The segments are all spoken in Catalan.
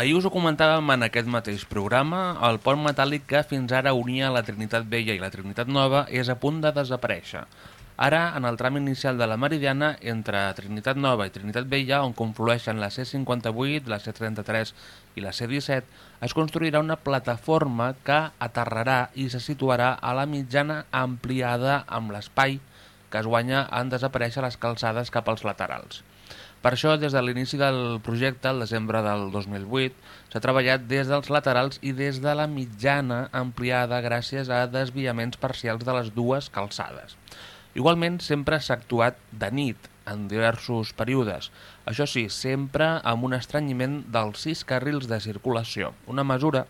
Ahir us ho comentàvem en aquest mateix programa, el pont metàl·lic que fins ara unia la Trinitat Vella i la Trinitat Nova és a punt de desaparèixer. Ara, en el tram inicial de la Meridiana, entre Trinitat Nova i Trinitat Vella, on conflueixen la C58, la C33 i la C17, es construirà una plataforma que aterrarà i se situarà a la mitjana ampliada amb l'espai que es guanya en desaparèixer les calçades cap als laterals. Per això, des de l'inici del projecte, el desembre del 2008, s'ha treballat des dels laterals i des de la mitjana ampliada gràcies a desviaments parcials de les dues calçades. Igualment, sempre s'ha actuat de nit, en diversos períodes. Això sí, sempre amb un estrenyiment dels sis carrils de circulació, una mesura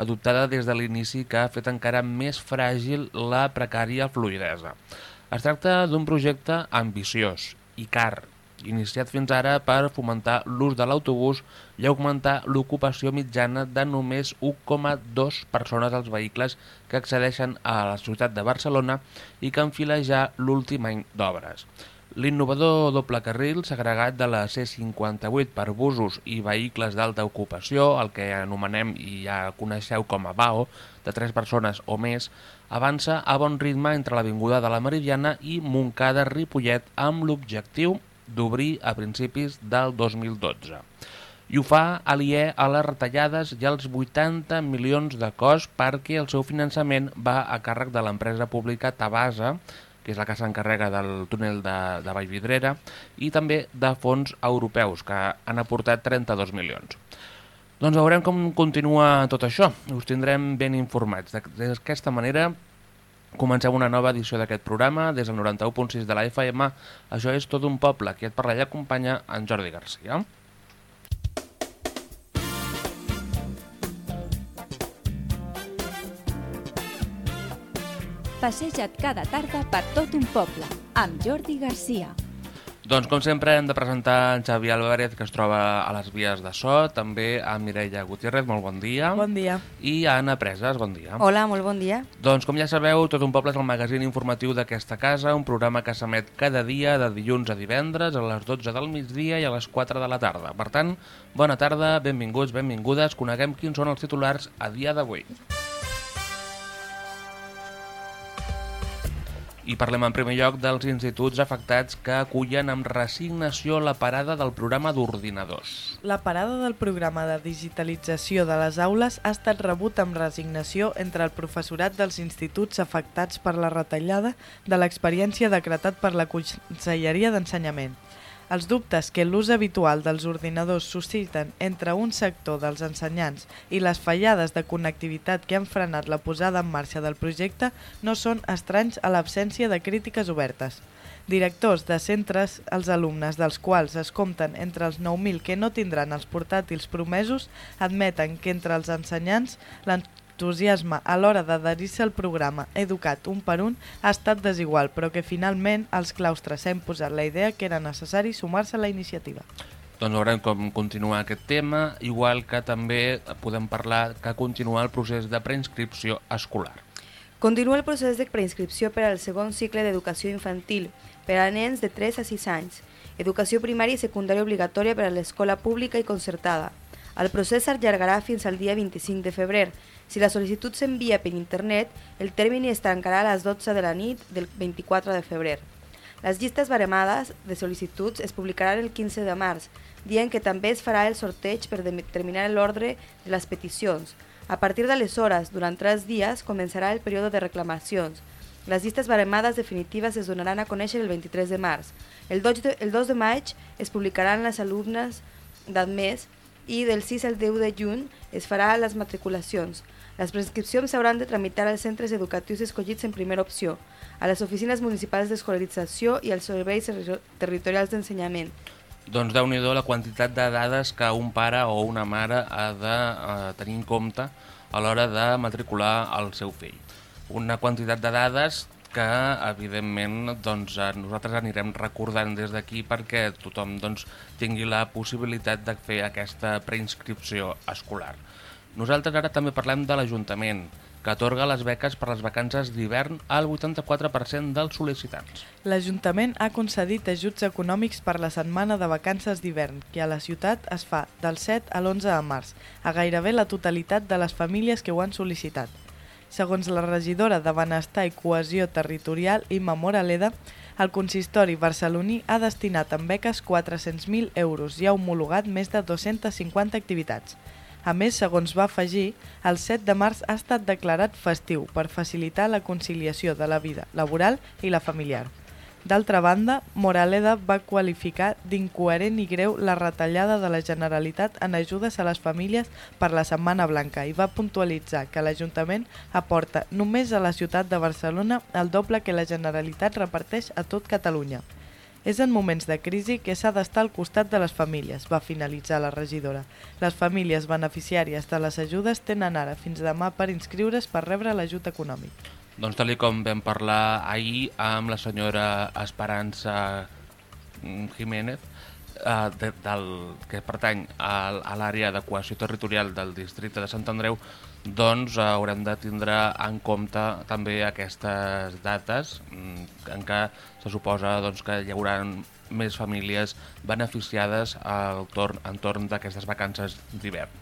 adoptada des de l'inici que ha fet encara més fràgil la precària fluidesa. Es tracta d'un projecte ambiciós i car, iniciat fins ara per fomentar l'ús de l'autobús i augmentar l'ocupació mitjana de només 1,2 persones als vehicles que accedeixen a la ciutat de Barcelona i que enfila ja l'últim any d'obres. L'innovador doble carril segregat de la C58 per busos i vehicles d'alta ocupació, el que anomenem i ja coneixeu com a BAO, de 3 persones o més, avança a bon ritme entre l'Avinguda de la Meridiana i Montcada-Ripollet amb l'objectiu d'obrir a principis del 2012. I ho fa aliè a les retallades i als 80 milions de cost perquè el seu finançament va a càrrec de l'empresa pública Tabasa, que és la que s'encarrega del túnel de, de Vallvidrera, i també de fons europeus, que han aportat 32 milions. Doncs veurem com continua tot això. Us tindrem ben informats. D'aquesta manera comencem una nova edició d'aquest programa des del 91.6 de la FM. Això és Tot un poble. Qui et parla i acompanya en Jordi Garcia. Passeja't cada tarda per tot un poble, amb Jordi Garcia. Doncs, com sempre, hem de presentar en Xavi Álvarez, que es troba a les vies de so, també a Mireia Gutiérrez, molt bon dia. Bon dia. I a Anna Preses, bon dia. Hola, molt bon dia. Doncs, com ja sabeu, Tot un poble és el magazín informatiu d'aquesta casa, un programa que s'emet cada dia de dilluns a divendres a les 12 del migdia i a les 4 de la tarda. Per tant, bona tarda, benvinguts, benvingudes, coneguem quins són els titulars a dia d'avui. I parlem en primer lloc dels instituts afectats que acullen amb resignació la parada del programa d'ordinadors. La parada del programa de digitalització de les aules ha estat rebut amb resignació entre el professorat dels instituts afectats per la retallada de l'experiència decretat per la Conselleria d'Ensenyament. Els dubtes que l'ús habitual dels ordinadors susciten entre un sector dels ensenyants i les fallades de connectivitat que han frenat la posada en marxa del projecte no són estranys a l'absència de crítiques obertes. Directors de centres, els alumnes dels quals es compten entre els 9.000 que no tindran els portàtils promesos, admeten que entre els ensenyants entusiasme a l'hora d'adherir-se al programa Educat un per un ha estat desigual, però que finalment els claustres s'han posat la idea que era necessari sumar-se a la iniciativa. Doncs veurem com continua aquest tema, igual que també podem parlar que continua el procés de preinscripció escolar. Continua el procés de preinscripció per al segon cicle d'educació infantil per a nens de 3 a 6 anys, educació primària i secundària obligatòria per a l'escola pública i concertada. El procés s'allargarà fins al dia 25 de febrer, si la sol·licitud s'envia per internet, el termini es tancarà a les 12 de la nit del 24 de febrer. Les llistes baremades de sol·licituds es publicaran el 15 de març, dient que també es farà el sorteig per determinar l'ordre de les peticions. A partir d'aleshores, durant tres dies, començarà el període de reclamacions. Les llistes baremades definitives es donaran a conèixer el 23 de març. El 2 de, el 2 de maig es publicaran les alumnes d'admès i del 6 al 10 de juny es farà les matriculacions. Les prescripcions s'hauran de tramitar als centres educatius escollits en primera opció, a les oficines municipals d'escolarització i als serveis territorials d'ensenyament. Doncs déu nhi la quantitat de dades que un pare o una mare ha de eh, tenir en compte a l'hora de matricular el seu fill. Una quantitat de dades que, evidentment, doncs, eh, nosaltres anirem recordant des d'aquí perquè tothom doncs, tingui la possibilitat de fer aquesta preinscripció escolar. Nosaltres ara també parlem de l'Ajuntament, que atorga les beques per les vacances d'hivern al 84% dels sol·licitants. L'Ajuntament ha concedit ajuts econòmics per la setmana de vacances d'hivern, que a la ciutat es fa del 7 a l'11 de març, a gairebé la totalitat de les famílies que ho han sol·licitat. Segons la regidora de Benestar i Cohesió Territorial, Imma Moraleda, el consistori barceloní ha destinat en beques 400.000 euros i ha homologat més de 250 activitats. A més, segons va afegir, el 7 de març ha estat declarat festiu per facilitar la conciliació de la vida laboral i la familiar. D'altra banda, Moraleda va qualificar d'incoherent i greu la retallada de la Generalitat en ajudes a les famílies per la Setmana Blanca i va puntualitzar que l'Ajuntament aporta només a la ciutat de Barcelona el doble que la Generalitat reparteix a tot Catalunya. És en moments de crisi que s'ha d'estar al costat de les famílies, va finalitzar la regidora. Les famílies beneficiàries de les ajudes tenen ara fins demà per inscriure's per rebre l'ajut econòmic. Doncs tal com vam parlar ahir amb la senyora Esperança Jiménez, eh, de, del, que pertany a, a l'àrea de cohesió territorial del districte de Sant Andreu, doncs haurem de tindre en compte també aquestes dates mm, en què se suposa doncs, que hi haurà més famílies beneficiades al torn, entorn d'aquestes vacances d'hivern.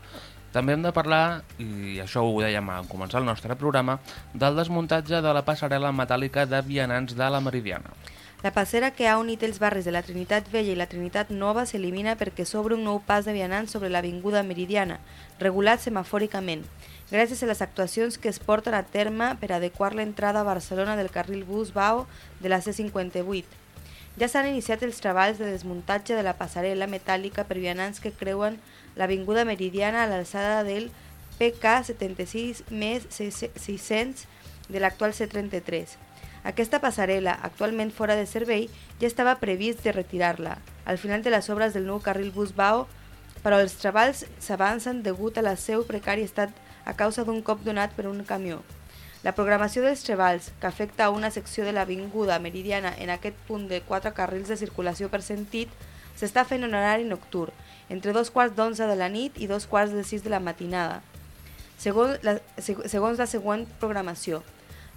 També hem de parlar, i això ho dèiem a començar el nostre programa, del desmuntatge de la passarel·la metàl·lica de vianants de la Meridiana. La passera que ha unit els barris de la Trinitat Vella i la Trinitat Nova s'elimina perquè s'obre un nou pas de vianants sobre l'Avinguda Meridiana, regulat semafòricament, gràcies a les actuacions que es porten a terme per adequar l'entrada a Barcelona del carril bus BAO de la C58. Ja s'han iniciat els treballs de desmuntatge de la passarel·la metàl·lica per vianants que creuen l'Avinguda Meridiana a l'alçada del PK 76 més 600 de l'actual C33. Aquesta passarel·la, actualment fora de servei, ja estava previst de retirar-la al final de les obres del nou carril bus BAO, però els treballs s'avancen degut a la seu precari estat a causa d'un cop donat per un camió. La programació dels treballs, que afecta una secció de l'avinguda meridiana en aquest punt de quatre carrils de circulació per sentit, s'està fent en horari nocturn, entre dos quarts d'onze de la nit i dos quarts de sis de la matinada, segons la, segons la següent programació.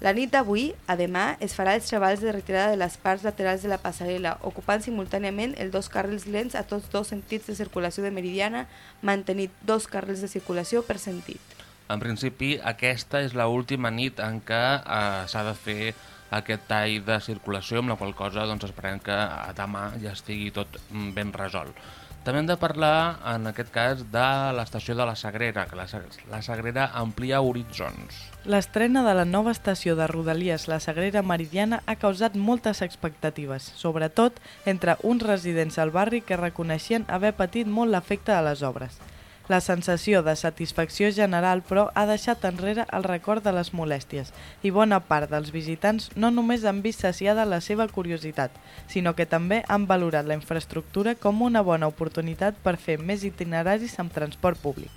La nit d'avui, a demà, es farà els treballs de retirada de les parts laterals de la passarel·la, ocupant simultàniament els dos carrils lents a tots dos sentits de circulació de Meridiana, mantenint dos carrils de circulació per sentit. En principi, aquesta és l última nit en què eh, s'ha de fer aquest tall de circulació, amb la qual cosa doncs, esperem que demà ja estigui tot mm, ben resolt. També hem de parlar, en aquest cas, de l'estació de la Sagrera, que la, la Sagrera amplia horitzons. L'estrena de la nova estació de Rodalies La Sagrera Meridiana ha causat moltes expectatives, sobretot entre uns residents al barri que reconeixien haver patit molt l'efecte de les obres. La sensació de satisfacció general, però, ha deixat enrere el record de les molèsties i bona part dels visitants no només han vist saciada la seva curiositat, sinó que també han valorat la infraestructura com una bona oportunitat per fer més itineraris amb transport públic.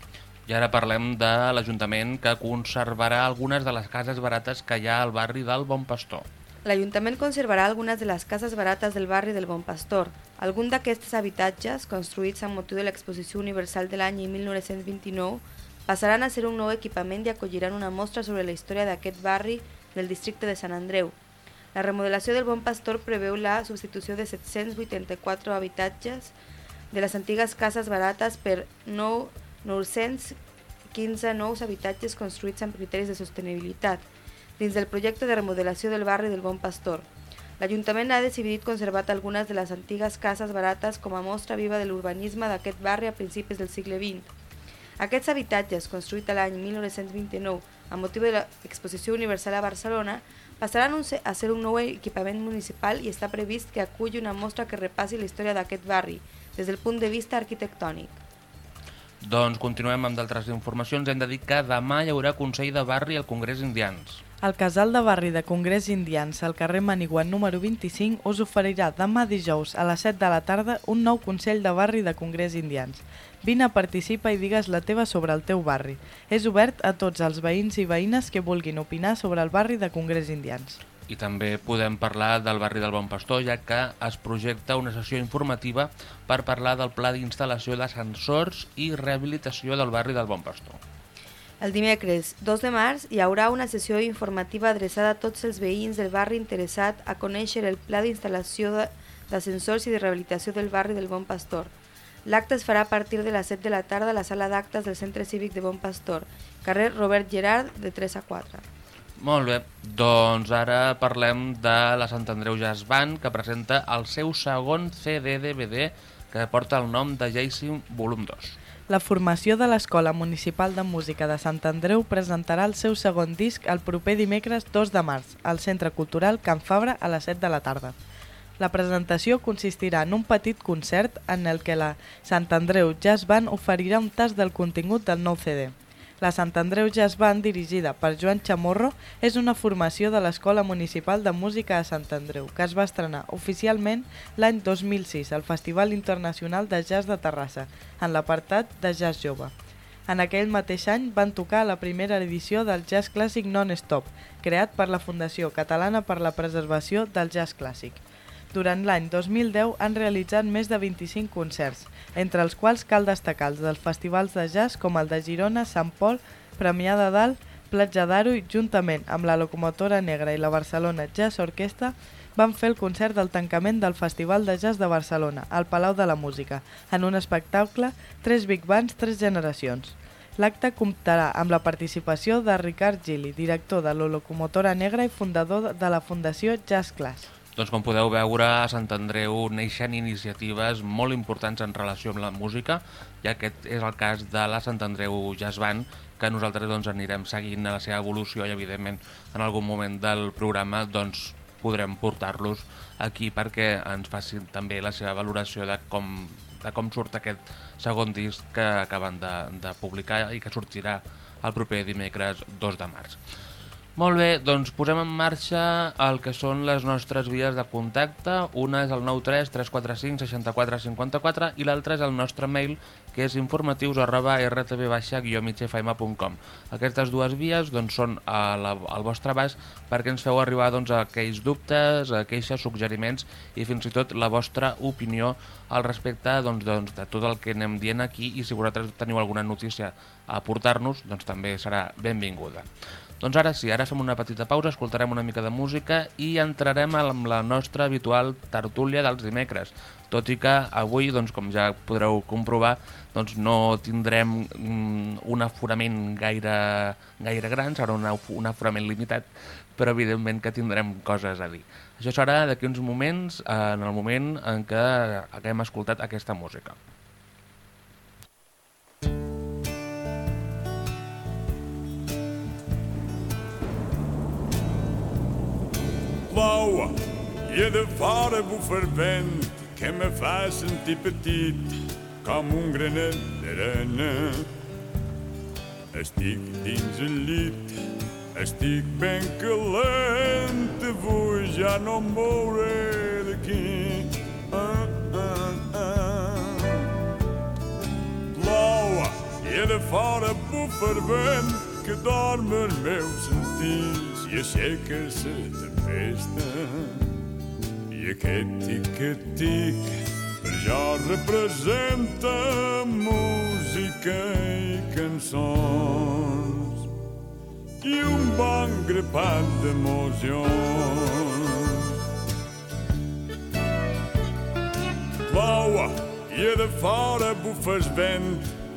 I ara parlem de l'Ajuntament que conservarà algunes de les cases barates que hi ha al barri del Bon Pastor. L'Ajuntament conservarà algunes de les cases barates del barri del Bon Pastor. Algun d'aquests habitatges, construïts amb motiu de l'Exposició Universal de l'any 1929, passaran a ser un nou equipament i acolliran una mostra sobre la història d'aquest barri del districte de Sant Andreu. La remodelació del Bon Pastor preveu la substitució de 784 habitatges de les antigues cases barates per 915 nous habitatges construïts amb criteris de sostenibilitat dins del projecte de remodelació del barri del Bon Pastor. L'Ajuntament ha decidit conservar algunes de les antigues cases barates com a mostra viva de l'urbanisme d'aquest barri a principis del segle XX. Aquests habitatges, construïts l'any 1929 amb motiu de l'Exposició Universal a Barcelona, passaran a ser un nou equipament municipal i està previst que aculli una mostra que repassi la història d'aquest barri des del punt de vista arquitectònic. Doncs continuem amb d'altres informacions. Hem de dir que demà hi haurà Consell de Barri al Congrés Indians. El casal de barri de Congrés Indians al carrer Maniguan número 25 us oferirà demà dijous a les 7 de la tarda un nou Consell de Barri de Congrés Indians. Vine a participar i digues la teva sobre el teu barri. És obert a tots els veïns i veïnes que vulguin opinar sobre el barri de Congrés Indians. I també podem parlar del barri del Bon Pastor, ja que es projecta una sessió informativa per parlar del pla d'instal·lació d'ascensors i rehabilitació del barri del Bon Pastor. El dimecres 2 de març hi haurà una sessió informativa adreçada a tots els veïns del barri interessat a conèixer el pla d'instal·lació d'ascensors i de rehabilitació del barri del Bon Pastor. L'acte es farà a partir de les 7 de la tarda a la sala d'actes del Centre Cívic de Bon Pastor, carrer Robert Gerard, de 3 a 4. Molt bé, doncs ara parlem de la Sant Andreu Jazz Band, que presenta el seu segon CD-DVD que porta el nom de Jacin Volum 2. La formació de l'Escola Municipal de Música de Sant Andreu presentarà el seu segon disc el proper dimecres 2 de març al Centre Cultural Can Fabra a les 7 de la tarda. La presentació consistirà en un petit concert en el que la Sant Andreu Jazz Band oferirà un tas del contingut del nou CD. La Sant Andreu Jazz Band, dirigida per Joan Chamorro, és una formació de l'Escola Municipal de Música de Sant Andreu, que es va estrenar oficialment l'any 2006 al Festival Internacional de Jazz de Terrassa, en l'apartat de Jazz Jove. En aquell mateix any van tocar la primera edició del Jazz Clàssic Non-Stop, creat per la Fundació Catalana per la Preservació del Jazz Clàssic. Durant l'any 2010 han realitzat més de 25 concerts, entre els quals cal destacar els dels festivals de jazz com el de Girona, Sant Pol, Premià de Dalt, Platja d'Aro i juntament amb la Locomotora Negra i la Barcelona Jazz Orquestra van fer el concert del tancament del Festival de Jazz de Barcelona, al Palau de la Música, en un espectacle Tres Big Bands, Tres Generacions. L'acte comptarà amb la participació de Ricard Gili, director de la Locomotora Negra i fundador de la Fundació Jazz Class. Doncs com podeu veure, a Sant Andreu neixen iniciatives molt importants en relació amb la música, i aquest és el cas de la Sant Andreu Jazz Band, que nosaltres doncs, anirem seguint la seva evolució i evidentment en algun moment del programa doncs, podrem portar-los aquí perquè ens facin també la seva valoració de com, de com surt aquest segon disc que acaben de, de publicar i que sortirà el proper dimecres 2 de març. Molt bé, doncs posem en marxa el que són les nostres vies de contacte. Una és el 93 345 64 54 i l'altra és el nostre mail, que és informatius arroba rtb-migfm.com. Aquestes dues vies doncs, són a la, al vostre abast perquè ens feu arribar doncs, aquells dubtes, queixes, suggeriments i fins i tot la vostra opinió al respecte doncs, doncs, de tot el que anem dient aquí i si vosaltres teniu alguna notícia a aportar-nos, doncs també serà benvinguda. Doncs ara sí, ara fem una petita pausa, escoltarem una mica de música i entrarem amb la nostra habitual tertúlia dels dimecres. Tot i que avui, doncs, com ja podreu comprovar, doncs no tindrem mm, un aforament gaire, gaire gran, serà un aforament limitat, però evidentment que tindrem coses a dir. Això serà d'aquí uns moments, en el moment en què haguem escoltat aquesta música. Blauwe Je de vader fervent que me fa sentir petit com un granet d'arena. Estic dins el llit, estic ben calent, avui ja no em mouré d'aquí. Ah, ah, ah. Blaua, i de fora bufa el vent que dorm els meus sentits i aixeca-se tempesta i aquest tic-tic per jo representa música i cançons i un bon grapat d'emocions. Blaua i de fora bufes vent,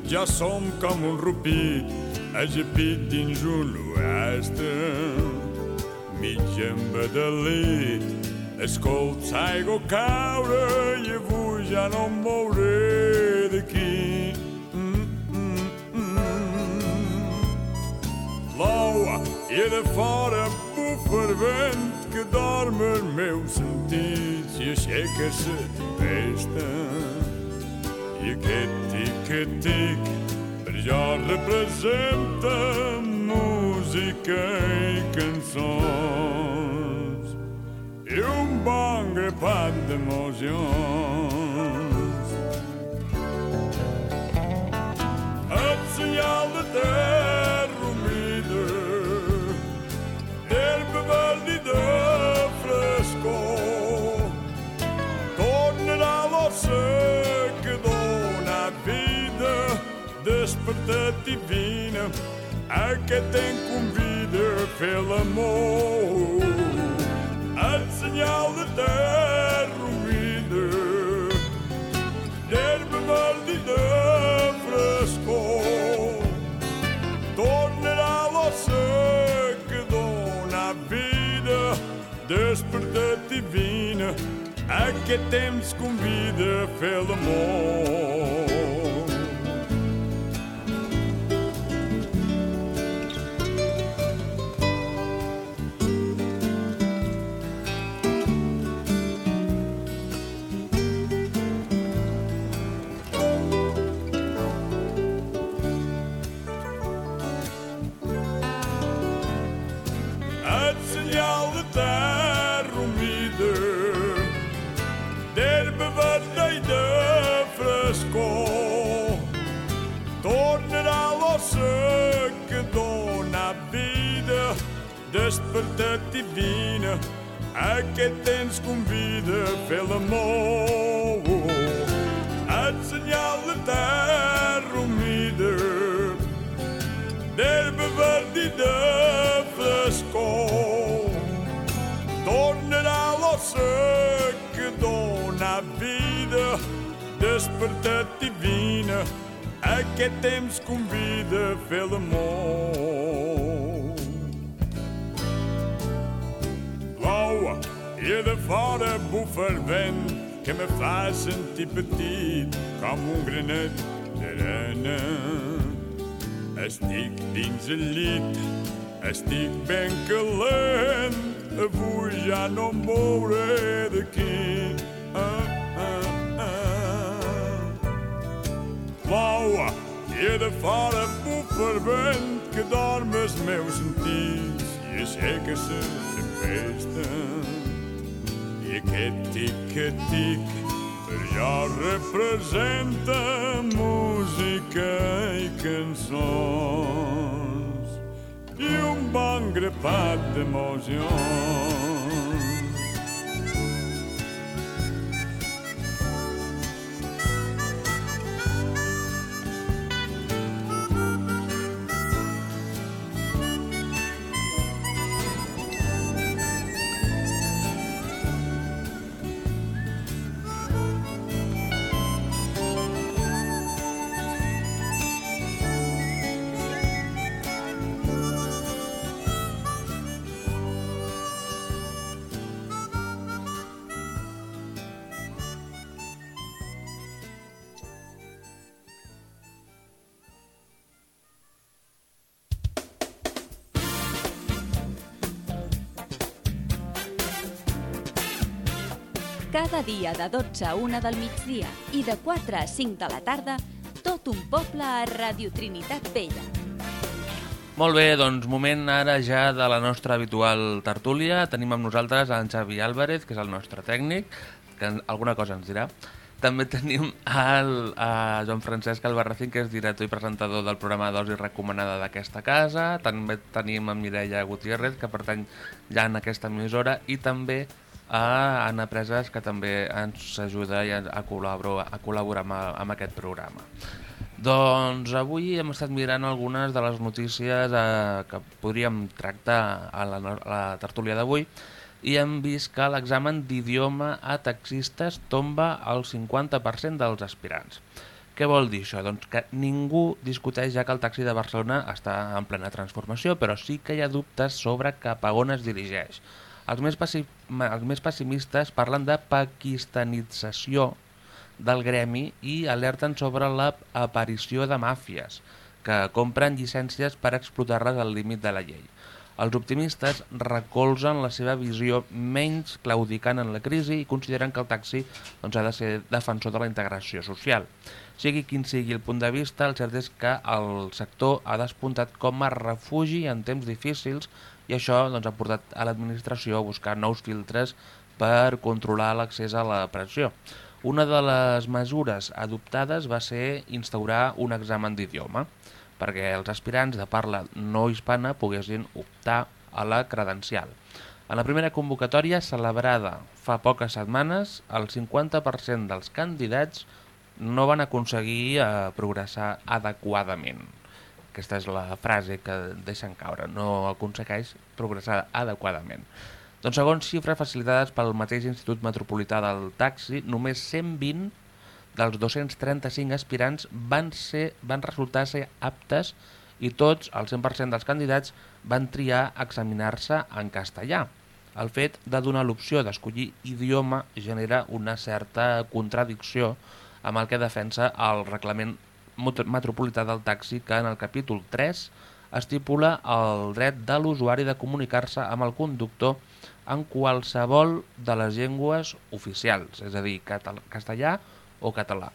ja som com un rupit ajapit dins un oeste mig embadalit. Escolts aigua caure i avui ja no em mouré d'aquí. Mm, mm, mm. I de fora bufa el vent que dorm els meus sentits i aixeca la tempesta. I aquest tic-tic per jo representa música i cançons i un bon grapat d'emocions. El senyal de terra humida, d'herba verda i de frescor, tornarà l'ossa que dona vida, despertat divina, aquest em convida a fer l'amor. El senyal de terra humida, d'herba verda i de frescor. Tornarà l'ossa que dona vida, despertat divina, aquest temps convida a fer l'amor. El despertat divina, aquest temps convida a fer l'amor. El senyal de terra humida, d'herba verda i de frescor. Tornarà l'ossa que dona vida, despertat divina, aquest temps convida a fer l'amor. I de fora bufa el vent que me fa sentir petit com un granet d'arena. Estic dins el llit, estic ben calent, avui ja no em mouré d'aquí. Ah, ah, ah. Plou i de fora bufa el vent que dorm els meus sentits i aixeca-se tempesta. I aquest tic-tic per jo representa música i cançons i un bon grapat d'emocions. Dia de 12 a 1 del migdia i de 4 a 5 de la tarda, tot un poble a Radio Trinitat Vella. Molt bé, doncs moment ara ja de la nostra habitual tertúlia. Tenim amb nosaltres en Xavi Álvarez, que és el nostre tècnic, que alguna cosa ens dirà. També tenim el, a Joan Francesc Albarracín, que és director i presentador del programa Dosi Recomanada d'aquesta casa. També tenim a Mireia Gutiérrez, que pertany ja en aquesta emissora, i també a Anna Preses, que també ens ajuda i a col·laborar, a col·laborar amb, amb aquest programa. Doncs avui hem estat mirant algunes de les notícies eh, que podríem tractar a la, a la tertúlia d'avui i hem vist que l'examen d'idioma a taxistes tomba el 50% dels aspirants. Què vol dir això? Doncs que ningú discuteix ja que el taxi de Barcelona està en plena transformació, però sí que hi ha dubtes sobre cap a on es dirigeix. Els més, els més pessimistes parlen de pakistanització del gremi i alerten sobre la aparició de màfies que compren llicències per explotar-les al límit de la llei. Els optimistes recolzen la seva visió menys claudicant en la crisi i consideren que el taxi doncs, ha de ser defensor de la integració social. Sigui quin sigui el punt de vista, el cert és que el sector ha despuntat com a refugi en temps difícils i això doncs, ha portat a l'administració a buscar nous filtres per controlar l'accés a la pressió. Una de les mesures adoptades va ser instaurar un examen d'idioma perquè els aspirants de parla no hispana poguessin optar a la credencial. En la primera convocatòria, celebrada fa poques setmanes, el 50% dels candidats no van aconseguir eh, progressar adequadament. Aquesta és la frase que deixen caure. No aconsegueix progressar adequadament. Doncs segons xifres facilitades pel mateix Institut Metropolità del Taxi, només 120 dels 235 aspirants van, ser, van resultar ser aptes i tots, el 100% dels candidats, van triar examinar-se en castellà. El fet de donar l'opció d'escollir idioma genera una certa contradicció amb el que defensa el reglament metropolità del taxi que en el capítol 3 estipula el dret de l'usuari de comunicar-se amb el conductor en qualsevol de les llengües oficials, és a dir, castellà o català.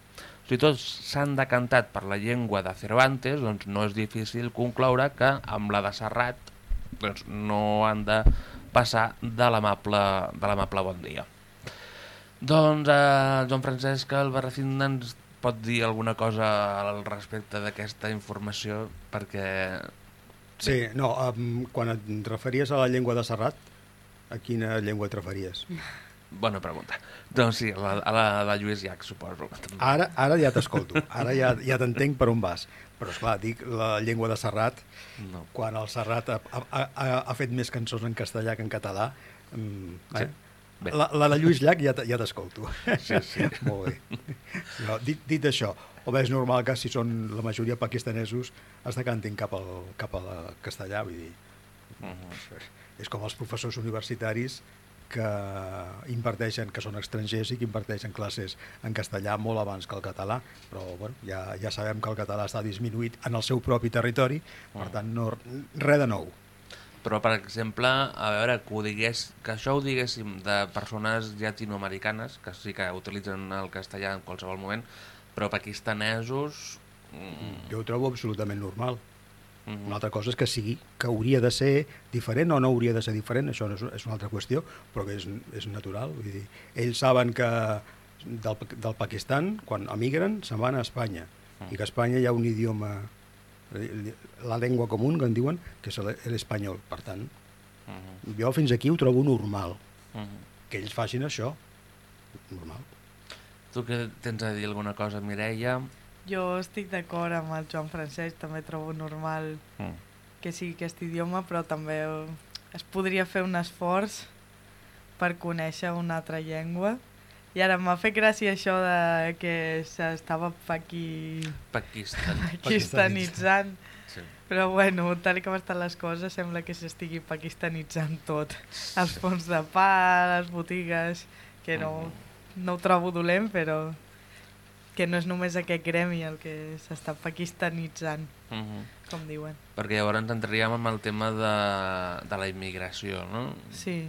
Si tots s'han decantat per la llengua de Cervantes, doncs no és difícil concloure que amb la de Serrat doncs no han de passar de l'amable bon dia. Doncs eh, Joan Francesc Albarracín ens pot dir alguna cosa al respecte d'aquesta informació perquè... Sí, no, um, quan et referies a la llengua de Serrat, a quina llengua et referies? Bona pregunta. Doncs sí, a la, a la de Lluís Llach, suposo. Ara, ara ja t'escolto, ara ja, ja t'entenc per on vas. Però, esclar, dic la llengua de Serrat, No. quan el Serrat ha, ha, ha, ha fet més cançons en castellà que en català, mm, Sí? eh? La, la de Lluís Llach ja, ja t'escolto. Sí, sí. Molt bé. No, dit, dit això, home, és normal que si són la majoria pakistanesos es decantin cap al, cap al castellà, vull dir, Uh -huh. és com els professors universitaris que imparteixen, que són estrangers i que imparteixen classes en castellà molt abans que el català, però bueno, ja, ja sabem que el català està disminuït en el seu propi territori, per tant, no, res de nou. Però, per exemple, a veure, que, ho digués, que això ho diguéssim de persones llatinoamericanes, que sí que utilitzen el castellà en qualsevol moment, però pakistanesos... Mm, Jo ho trobo absolutament normal. mm, Una altra cosa és que sigui, que hauria de ser diferent o no hauria de ser diferent, això és, és una altra qüestió, però que és, és natural. Vull dir, ells saben que del, del Pakistan, quan emigren, se'n van a Espanya, i que a Espanya hi ha un idioma, la llengua comú, que en diuen, que és l'e- l'espanyol. Per tant, mm, jo fins aquí ho trobo normal, mm. que ells facin això, normal. Tu que tens a dir alguna cosa, Mireia? Jo estic d'acord amb el Joan Francesc, també trobo normal Mm. que sigui aquest idioma, però també es podria fer un esforç per conèixer una altra llengua. I ara m'ha fet gràcia això de que s'estava paqui... Pakistan. pakistanitzant, Sí. però bueno, tal com estan les coses, sembla que s'estigui pakistanitzant tot. Els fons de pa, les botigues, que no, no ho trobo dolent, però que no és només aquest gremi el que s'està pakistanitzant, Mm -hmm. com diuen. Perquè llavors entraríem amb el tema de, de la immigració, no? Sí,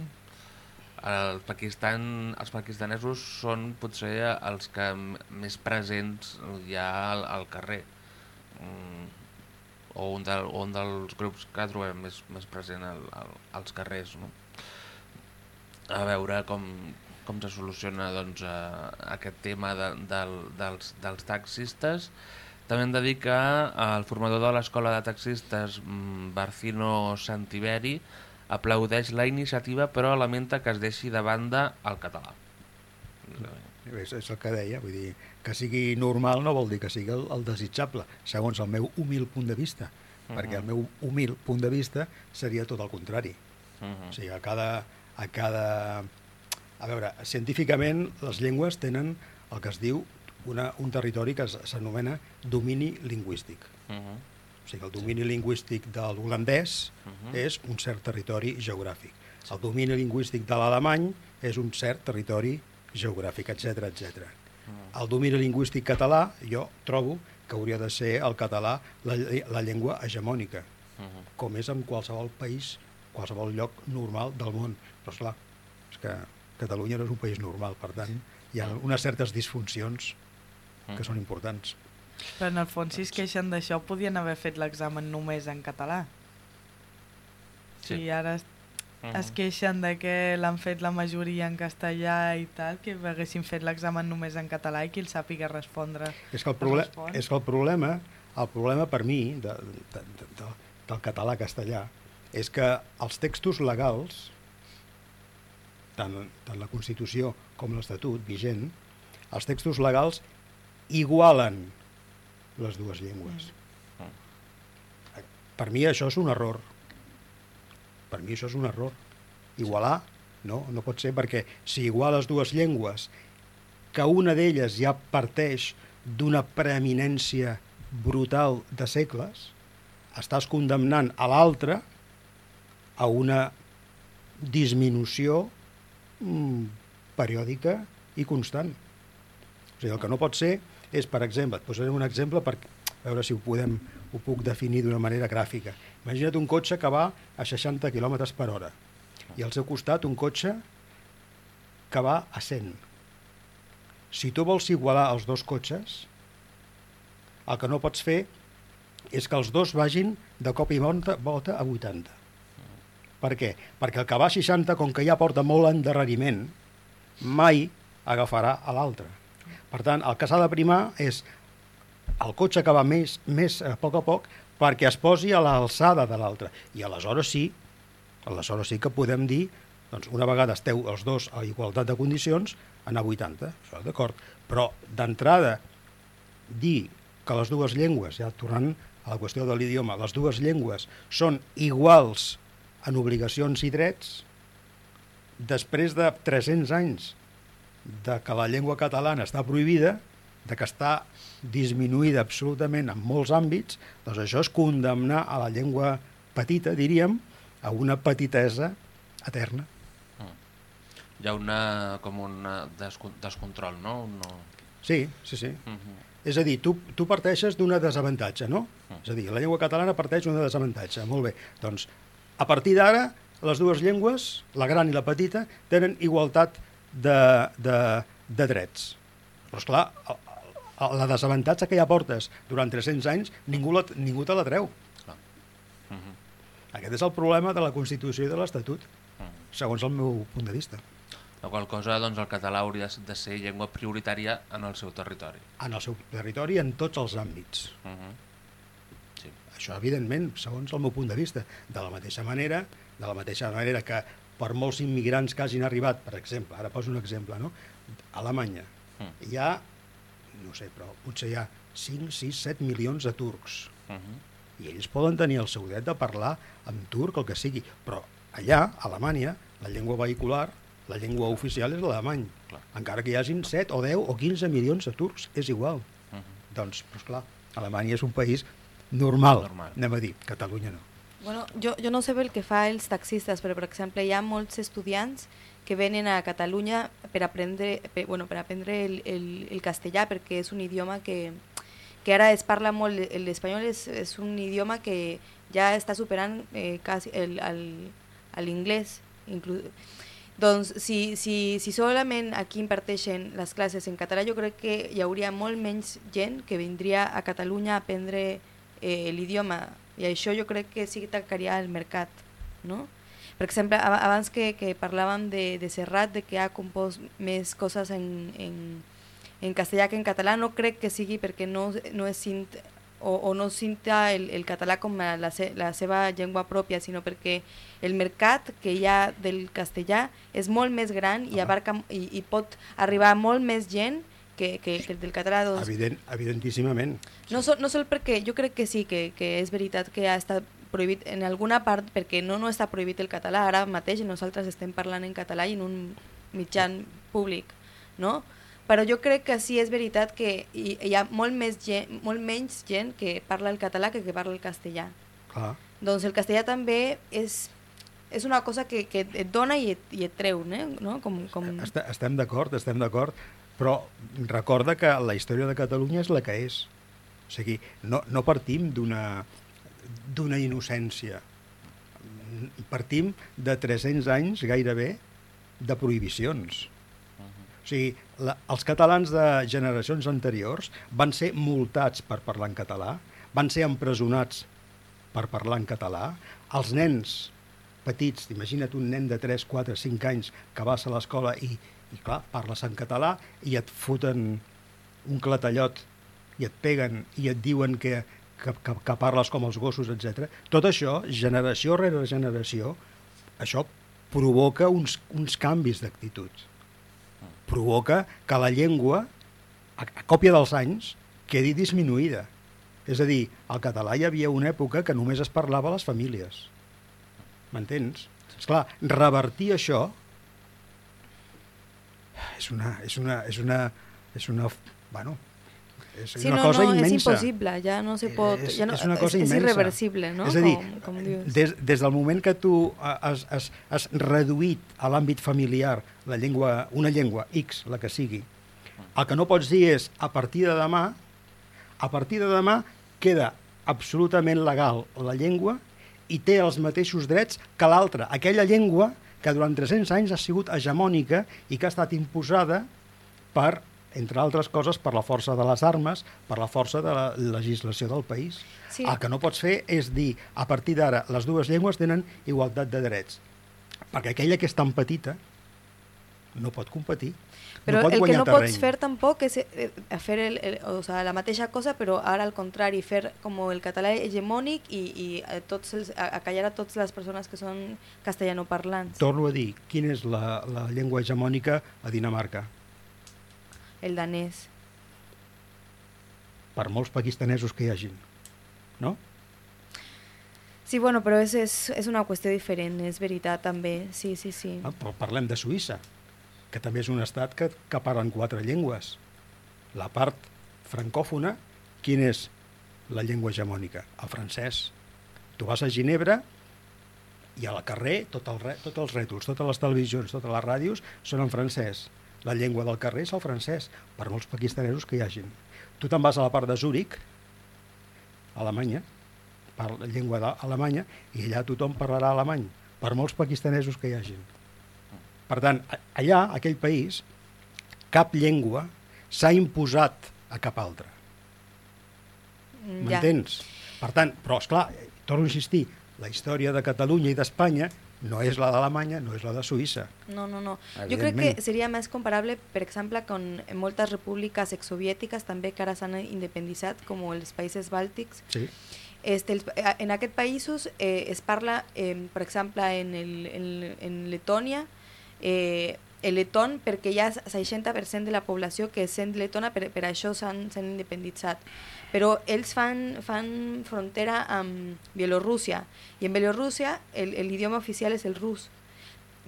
El Pakistan, els pakistanesos són potser els que més presents hi ha al, al carrer. Mm, o un, del, o un dels grups que trobem més, més present al, al, als carrers. No? A veure com, com se soluciona doncs, eh, aquest tema de, del, dels, dels taxistes. També hem de dir que el formador de l'escola de taxistes, mm, Barcino Santiberi, aplaudeix la iniciativa però lamenta que es deixi de banda el català. És, és el que deia, vull dir, que sigui normal no vol dir que sigui el, el desitjable, segons el meu humil punt de vista, perquè el meu humil punt de vista seria tot el contrari. Uh -huh. O sigui, a cada, a cada... A veure, científicament les llengües tenen el que es diu una, un territori que s'anomena domini lingüístic. Uh -huh. O sigui, el domini lingüístic de l'holandès Mhm. és un cert territori geogràfic. El domini lingüístic de l'alemany és un cert territori geogràfic, etc etc. El domini lingüístic català, jo trobo que hauria de ser el català la, la llengua hegemònica, Uh -huh. com és en qualsevol país, qualsevol lloc normal del món. Però esclar, és que Catalunya no és un país normal, per tant, hi ha unes certes disfuncions que són importants. Però en el fons si es queixen d'això podien haver fet l'examen només en català. Sí. Si ara es, Uh es queixen de que l'han fet la majoria en castellà i tal, que haguessin fet l'examen només en català i qui el sàpiga respondre. És que el, proble respon. és que el problema, el problema per mi de, de, de, de, del català-castellà és que els textos legals, tant, tant la Constitució com l'Estatut vigent, els textos legals igualen les dues llengües. Per mi això és un error. Per mi això és un error. Igualar, no, no pot ser, perquè si iguales dues llengües, que una d'elles ja parteix d'una preeminència brutal de segles, estàs condemnant a l'altra a una disminució mm, periòdica i constant. O sigui, el que no pot ser és, per exemple, et posaré un exemple per veure si ho podem ho puc definir d'una manera gràfica. Imagina't un cotxe que va a 60 km per hora i al seu costat un cotxe que va a 100. Si tu vols igualar els dos cotxes, el que no pots fer és que els dos vagin de cop i volta, volta a 80. Per què? Perquè el que va a 60, com que ja porta molt endarreriment, mai agafarà a l'altre. Per tant, el que s'ha de primar és el cotxe que va més, més a poc a poc perquè es posi a l'alçada de l'altre. I aleshores sí, aleshores sí que podem dir, doncs una vegada esteu els dos a igualtat de condicions, anar a 80, això d'acord. Però d'entrada dir que les dues llengües, ja tornant a la qüestió de l'idioma, les dues llengües són iguals en obligacions i drets, després de 300 anys de que la llengua catalana està prohibida, de que està disminuïda absolutament en molts àmbits, doncs això és condemnar a la llengua petita, diríem, a una petitesa eterna. Hi ha una, com un descon descontrol, no? no... Sí, sí, sí. Uh -huh. És a dir, tu, tu parteixes d'una desavantatge, no? Mm. És a dir, la llengua catalana parteix d'una desavantatge. Molt bé. Doncs, a partir d'ara, les dues llengües, la gran i la petita, tenen igualtat de, de, de drets. Però, esclar, la desavantatge que ja portes durant 300 anys, ningú, la, ningú te la treu. Clar. Uh -huh. Aquest és el problema de la Constitució i de l'Estatut, segons el meu punt de vista. La qual cosa, doncs, el català hauria de ser llengua prioritària en el seu territori. En el seu territori, en tots els àmbits. Uh -huh. Sí. Això, evidentment, segons el meu punt de vista. De la mateixa manera, de la mateixa manera que per molts immigrants que hagin arribat, per exemple, ara poso un exemple, no? a Alemanya, Mm. hi ha, no sé, però potser hi ha 5, 6, 7 milions de turcs. Uh -huh. I ells poden tenir el seu dret de parlar en turc, el que sigui, però allà, a Alemanya, la llengua vehicular, la llengua oficial és l'alemany. Encara que hi hagin 7 o 10 o 15 milions de turcs, és igual. Uh -huh. Doncs, doncs clar, Alemanya és un país normal, Normal. anem a dir, Catalunya no. Bueno, jo, jo no sé pel que fa als taxistes, però per exemple hi ha molts estudiants que venen a Catalunya per aprendre, per, bueno, per aprendre el, el, el castellà perquè és un idioma que, que ara es parla molt, l'espanyol és, és un idioma que ja està superant eh, quasi el- el- l'inglès. Doncs si, si, si solament aquí imparteixen les classes en català, jo crec que hi hauria molt menys gent que vindria a Catalunya a aprendre eh, l'idioma i això jo crec que sí que tancaria el mercat, no? Per exemple, ab- abans que, que parlàvem de, de Serrat, de que ha compost més coses en, en, en castellà que en català, no crec que sigui perquè no, no és cint, o, o no cinta el, el català com a la, se, la seva llengua pròpia, sinó perquè el mercat que hi ha del castellà és molt més gran i, abarca, i, i pot arribar a molt més gent que, que, que el del català. Doncs, Evident, evidentíssimament. no, sol, no sol perquè jo crec que sí, que, que és veritat que ha estat prohibit en alguna part, perquè no, no està prohibit el català, ara mateix nosaltres estem parlant en català i en un mitjan públic, no? Però jo crec que sí és veritat que hi, hi ha molt, més gent, molt menys gent que parla el català que que parla el castellà. Clar. Doncs el castellà també és, és una cosa que, que et dona i et, i et treu, né? no? Com, com... Est estem d'acord, estem d'acord, però recorda que la història de Catalunya és la que és. O sigui, no, no partim d'una innocència. Partim de 300 anys gairebé de prohibicions. O sigui, la, els catalans de generacions anteriors van ser multats per parlar en català, van ser empresonats per parlar en català. Els nens petits, imagina't un nen de 3, 4, 5 anys que vas a l'escola i, i clar, parles en català i et foten un clatallot i et peguen i et diuen que, que, que, que parles com els gossos, etc. Tot això, generació rere generació, això provoca uns, uns canvis d'actitud. Provoca que la llengua, a, a còpia dels anys, quedi disminuïda. És a dir, al català hi havia una època que només es parlava a les famílies. M'entens? Esclar, revertir això és una... És una, és una, és una bueno, és Sí, una no, cosa no, immensa. és impossible, ja no se pot... És, ja no, és una cosa és, immensa. És irreversible, no? És a dir, com, com dius. des, des del moment que tu has, has, has reduït a l'àmbit familiar la llengua, una llengua X, la que sigui, el que no pots dir és a partir de demà, a partir de demà queda absolutament legal la llengua i té els mateixos drets que l'altra, aquella llengua que durant 300 anys ha sigut hegemònica i que ha estat imposada per, entre altres coses, per la força de les armes, per la força de la legislació del país. Sí. El que no pots fer és dir, a partir d'ara, les dues llengües tenen igualtat de drets. Perquè aquella que és tan petita no pot competir. Però no pot el que no terreny. pots fer tampoc és eh, fer el, el, o sea, la mateixa cosa, però ara al contrari, fer com el català hegemònic i, i a tots els, a, a callar a totes les persones que són castellanoparlants. Torno a dir, quina és la, la llengua hegemònica a Dinamarca? El danès. Per molts pakistanesos que hi hagin. No? Sí, bueno, però és, és, és una qüestió diferent, és veritat també, sí, sí, sí. Ah, Però parlem de Suïssa, que també és un estat que, que parlen quatre llengües. La part francòfona, quina és la llengua hegemònica? El francès. Tu vas a Ginebra i al carrer tot el, tots els rètols, totes les televisions, totes les ràdios són en francès. La llengua del carrer és el francès, per molts pakistanesos que hi hagin. Tu te'n vas a la part de Zúrich, Alemanya, per la llengua d'Alemanya, i allà tothom parlarà alemany, per molts pakistanesos que hi hagin. Per tant, allà, aquell país, cap llengua s'ha imposat a cap altra. Mm, ja. M'entens? Per tant, però, esclar, torno a insistir, la història de Catalunya i d'Espanya no és la d'Alemanya, no és la de Suïssa. No, no, no. Jo crec que seria més comparable, per exemple, con en moltes repúbliques exsoviètiques també que ara s'han independitzat, com els països bàltics. Sí. Este, eh, en aquests països eh, es parla, eh, per exemple, en, el, en, en Letònia, eh, el letón, perquè hi ha 60% de la població que sent letona, per, per això s'han independitzat. Però ells fan, fan frontera amb Bielorússia, i en Bielorússia el- el idioma oficial és el rus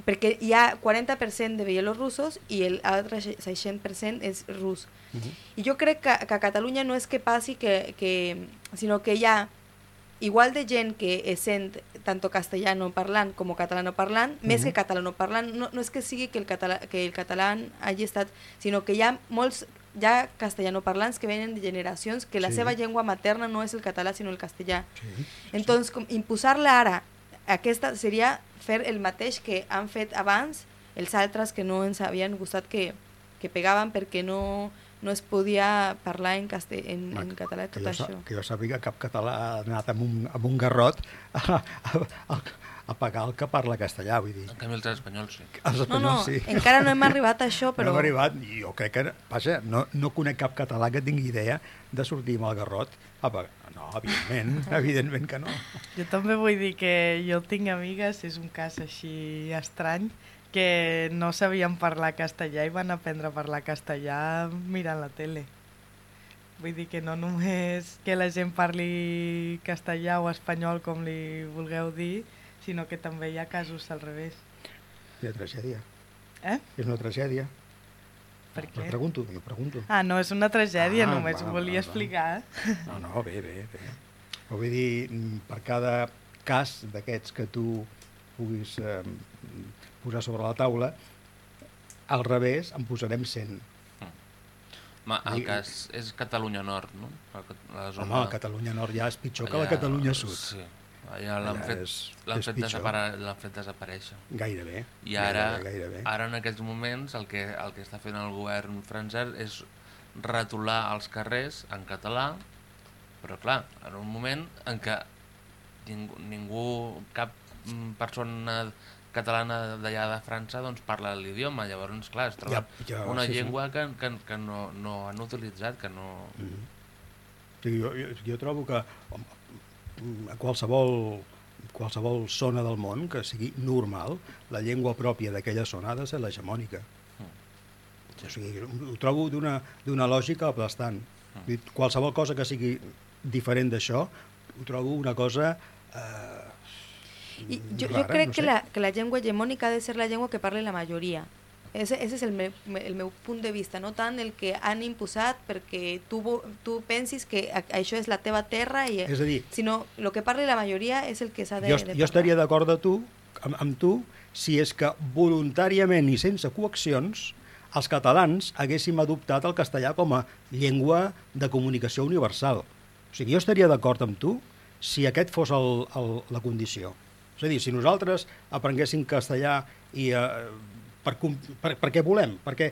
perquè hi ha 40% de bielorussos i el altre 60% és rus. Uh -huh. I jo crec que, que a Catalunya no és que passi que, que sinó que hi ha igual de gent que sent tant castellano parlant com catalano parlant, uh -huh. més que catalano parlant, no, no és que sigui que el, català, que el català hagi estat, sinó que hi ha molts ja castellano parlants que venen de generacions que la Sí. seva llengua materna no és el català sinó el castellà. sí. Entonces, com imposar-la ara, aquesta seria fer el mateix que han fet abans els altres que no ens havien gustat que, que pegaven perquè no, no es podia parlar en, castell, en, en català que tot jo, sa- això. que jo sàpiga cap català ha anat amb un, amb un garrot a, a, a, a pagar el que parla castellà, vull dir. En canvi, els espanyols sí. Els No, espanyols no, sí. encara no hem arribat a això, Però... No hem arribat, i jo crec que, vaja, no, no conec cap català que tingui idea de sortir amb el garrot a pagar. No, evidentment, evidentment que no. Jo també vull dir que jo tinc amigues, és un cas així estrany, que no sabien parlar castellà i van aprendre a parlar castellà mirant la tele. Vull dir que no només que la gent parli castellà o espanyol, com li vulgueu dir, sinó que també hi ha casos al revés. És una tragèdia. Eh? És una tragèdia. Per Jo què? pregunto, jo pregunto. Ah, no, és una tragèdia, Ah, només va, ho volia va. explicar. No, no, bé, bé, bé. Vull dir, mm, per cada cas d'aquests que tu puguis eh, posar sobre la taula, al revés en posarem 100. Ma, el I- cas és Catalunya Nord, no? La, Home, zona... la Catalunya Nord ja és pitjor que la allà- Catalunya Sud. Sí, allà l'han Allà fet, és- és fet, l'han fet desaparèixer. Gairebé. I ara, Gairebé, gairebé. ara en aquests moments el que, el que està fent el govern francès és retolar els carrers en català, però clar, en un moment en què ningú, ningú cap mm, persona catalana d'allà de França doncs parla l'idioma, llavors clar, es troba Ja- ja, una sí, sí. llengua que, que, que no, no han utilitzat, que no... Mhm. Sí, jo, jo, jo trobo que home, a qualsevol, qualsevol zona del món que sigui normal, la llengua pròpia d'aquella zona ha de ser l'hegemònica. O sigui, ho trobo d'una lògica aplastant. Dir, Qualsevol cosa que sigui diferent d'això, ho trobo una cosa... Eh, I jo, jo rara, crec no que, sé. la, que la llengua hegemònica ha de ser la llengua que parli la majoria. Ese, ese és el meu, el meu punt de vista, no tant el que han imposat perquè tu, tu pensis que això és la teva terra, i, És a dir, sinó el que parli la majoria és el que s'ha de, jo, de jo estaria d'acord de tu, amb, amb tu si és que voluntàriament i sense coaccions els catalans haguéssim adoptat el castellà com a llengua de comunicació universal. O sigui, jo estaria d'acord amb tu si aquest fos el, el, la condició. És a dir, si nosaltres aprenguéssim castellà i eh, per, per, per què volem? Perquè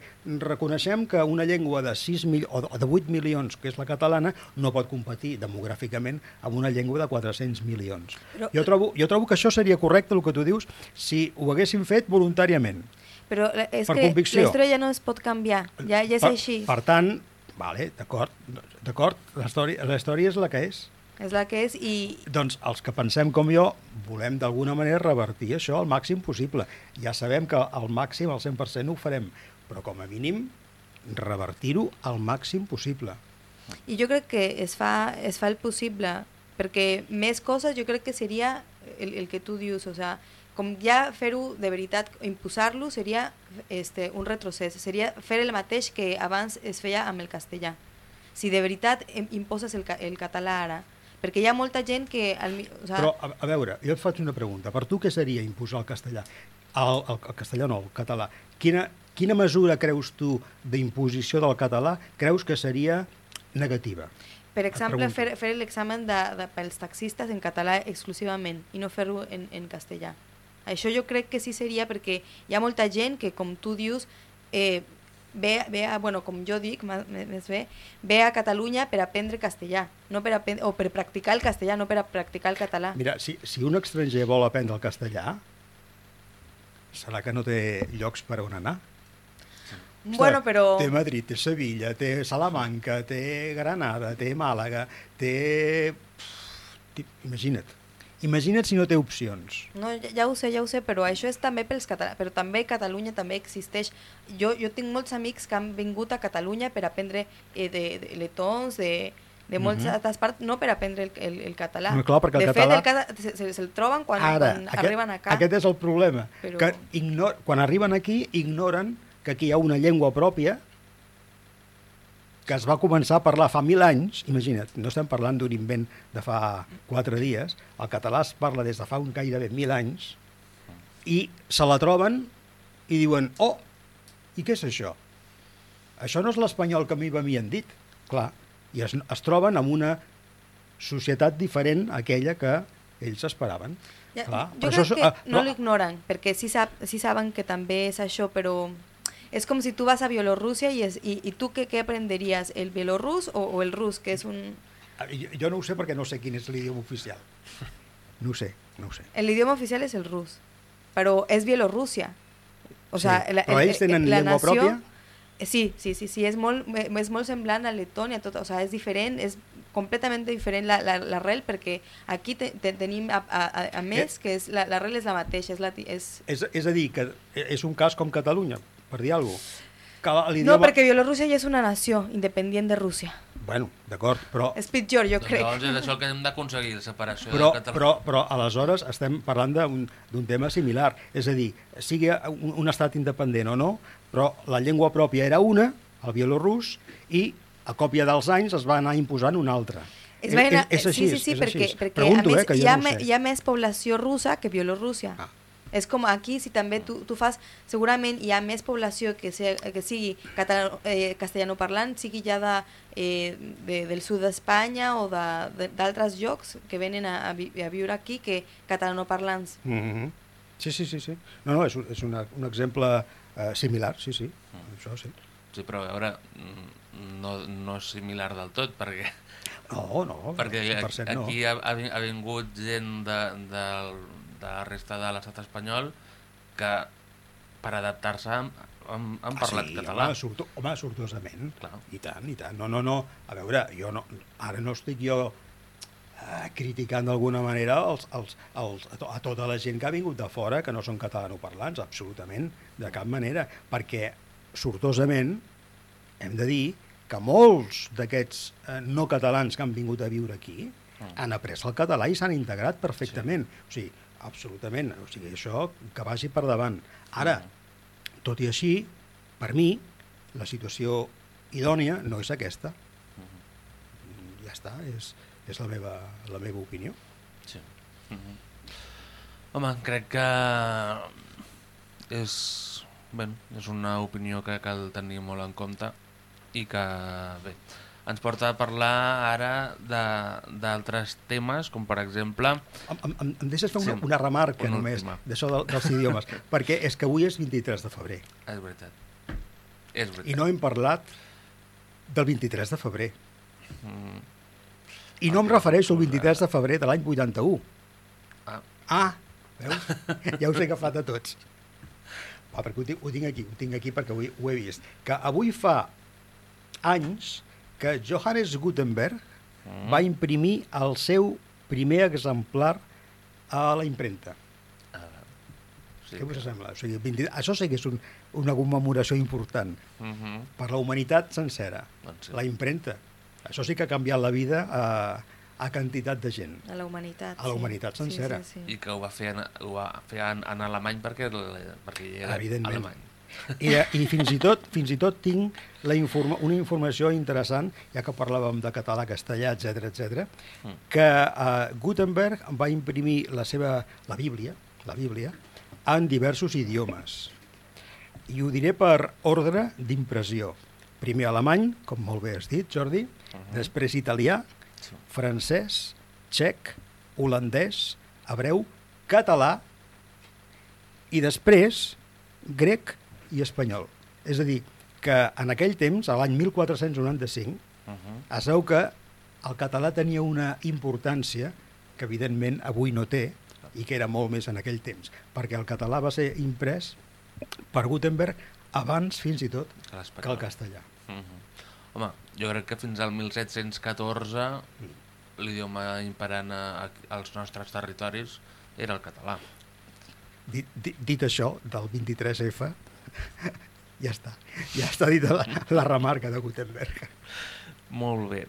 reconeixem que una llengua de 6 mil, o de- o de 8 milions, que és la catalana, no pot competir demogràficament amb una llengua de 400 milions. Però- jo, trobo, jo trobo que això seria correcte, el que tu dius, si ho haguéssim fet voluntàriament. Però la- és per que convicció. la història ja no es pot canviar, ja, ja és per, així. Per tant, vale, d'acord, d'acord, la història, la història és la que és. És la que és i Doncs els que pensem com jo volem d'alguna manera revertir això al màxim possible. Ja sabem que al màxim, al 100% ho farem, però com a mínim revertir-ho al màxim possible. I jo crec que es fa, es fa el possible, perquè més coses jo crec que seria el, el que tu dius, o sea, com ja fer-ho de veritat, imposar-lo seria este, un retrocés, seria fer el mateix que abans es feia amb el castellà. Si de veritat imposes el, el català ara, perquè hi ha molta gent que... Mi- o sea, Però, a, a veure, jo et faig una pregunta. Per tu què seria imposar el castellà? El, el, el castellà no, el català. Quina, quina mesura creus tu d'imposició del català creus que seria negativa? Per exemple, fer, fer l'examen de, de, pels taxistes en català exclusivament i no fer-ho en, en castellà. Això jo crec que sí seria perquè hi ha molta gent que, com tu dius, eh, ve, ve a, bueno, com jo dic, més bé, ve a Catalunya per aprendre castellà, no per aprendre, o per practicar el castellà, no per a practicar el català. Mira, si, si un estranger vol aprendre el castellà, serà que no té llocs per on anar. bueno, però... Té Madrid, té Sevilla, té Salamanca, té Granada, té Màlaga, té... Pff, Imagina't. Imagina't si no té opcions. No, ja, ja ho sé, ja ho sé, però això és també pels catalans, però també Catalunya també existeix. Jo, jo tinc molts amics que han vingut a Catalunya per aprendre eh, de, de letons, de, de moltes Mhm. altres parts, no per aprendre el, el, el català. No, clar, perquè el de català- fet, el se, se, se'l troben quan, quan arriben acá. Aquest és el problema. Però- Que ignor, quan arriben aquí, ignoren que aquí hi ha una llengua pròpia que es va començar a parlar fa mil anys, imagina't, no estem parlant d'un invent de fa quatre dies, el català es parla des de fa un gairebé mil anys, i se la troben i diuen, oh, i què és això? Això no és l'espanyol que a mi m'havien dit. Clar, i es, es troben amb una societat diferent a aquella que ells esperaven. Ja, Clar, jo crec això que ah, no però- l'ignoren, perquè sí, sap, sí saben que també és això, però és com si tu vas a Bielorússia i, és, i, i tu què, què aprenderies, el bielorrus o, o el rus, que és un... Ah, Jo, jo no ho sé perquè no sé quin és l'idioma oficial. No ho sé, no ho sé. L'idioma oficial és el rus, però és Bielorússia. O sea, Sí, però ells tenen llengua pròpia? Eh, Sí, sí, sí, sí, és molt, eh, és molt semblant a Letònia, tot, o sea, és diferent, és completament diferent la- la- l'arrel, perquè aquí te, te, tenim, a, a, a, més, que és la- l'arrel és la mateixa, és, la, és, És, és a dir, que és un cas com Catalunya, per dir alguna cosa. Que No, perquè Bielorússia ja és una nació independent de Rússia. Bueno, d'acord, però, És pitjor, jo Doncs crec. llavors és això el que hem d'aconseguir, la separació però, de Catalunya. però, però aleshores estem parlant d'un d'un tema similar. És a dir, sigui un, un estat independent o no, però la llengua pròpia era una, el bielorrus, i a còpia dels anys es va anar imposant una altra. Es va anar- és, és així, sí, sí, sí, és perquè, així. perquè Pregunto, a més eh, que jo hi, ha, no hi ha més població russa que Bielorússia. Ah. És com aquí, si també tu, tu fas, segurament hi ha més població que, se, que sigui català, eh, castellanoparlant, sigui ja de, eh, de, del sud d'Espanya o de- de- d'altres llocs que venen a, a, vi, a viure aquí que catalanoparlants. Mm -hmm. Sí, sí, sí, sí. No, no, és, un- és una, un exemple eh, similar, sí, sí. Mm. Això sí. Sí, però a veure, mm, no, no és similar del tot, perquè, No, no, perquè 100% no. aquí ha, ha vin- ha vingut gent de, de, de la resta de l'estat espanyol que per adaptar-se han, han, han parlat ah, sí, català. Home, surto, home, sortosament. Clar. I tant, i tant. No, no, no. A veure, jo no, ara no estic jo eh, criticant d'alguna manera els, els, els, a, to, a tota la gent que ha vingut de fora, que no són catalanoparlants, absolutament, de cap manera, perquè sortosament hem de dir que molts d'aquests eh, no catalans que han vingut a viure aquí Mm. han après el català i s'han integrat perfectament. O sigui, absolutament. O sigui, això que vagi per davant. Ara, Mm. tot i així, per mi, la situació idònia no és aquesta. Mm-hmm. Ja està, és, és la, meva, la meva opinió. Sí. Mhm. Home, crec que és, bé, és una opinió que cal tenir molt en compte i que, bé, ens porta a parlar ara de- d'altres temes, com per exemple... Em, em, em- deixes fer una, Sí, una remarca una només d'això del, dels idiomes, perquè és que avui és 23 de febrer És veritat. És veritat. i no hem parlat del 23 de febrer. Mm, I no em refereixo al 23 de febrer de l'any 81. ah, Ah, veus? Ja us he agafat a tots. Va, perquè ho tinc, ho tinc aquí, ho tinc aquí perquè he- ho he vist. Que avui fa anys que Johannes Gutenberg Mm. va imprimir el seu primer exemplar a la impremta. sí, Què us sembla? O sigui, 20, això sí que és un, una commemoració important Mhm. per la humanitat sencera, Doncs sí. la impremta. Això sí que ha canviat la vida a, a quantitat de gent. A la humanitat. A la sí. humanitat sencera. Sí, sí, sí. I que ho va fer en, ho va fer en, en alemany perquè, el- perquè era Evidentment. alemany. I, I fins i tot fins i tot tinc la informa una informació interessant, ja que parlàvem de català, castellà, etc etc, Mm. que uh, Gutenberg va imprimir la seva la Bíblia, la Bíblia en diversos idiomes. I ho diré per ordre d'impressió. Primer alemany, com molt bé has dit, Jordi, després italià, francès, txec, holandès, hebreu, català i després grec i espanyol. És a dir, que en aquell temps, a l'any 1495, Mhm. es veu que el català tenia una importància que evidentment avui no té i que era molt més en aquell temps, perquè el català va ser imprès per Gutenberg abans fins i tot Que el castellà. Mhm. Home, jo crec que fins al 1714 l'idioma imperant a, als nostres territoris era el català. Dit, dit, dit això, del 23F, ja està. Ja està dita la, la remarca de Gutenberg. Molt bé.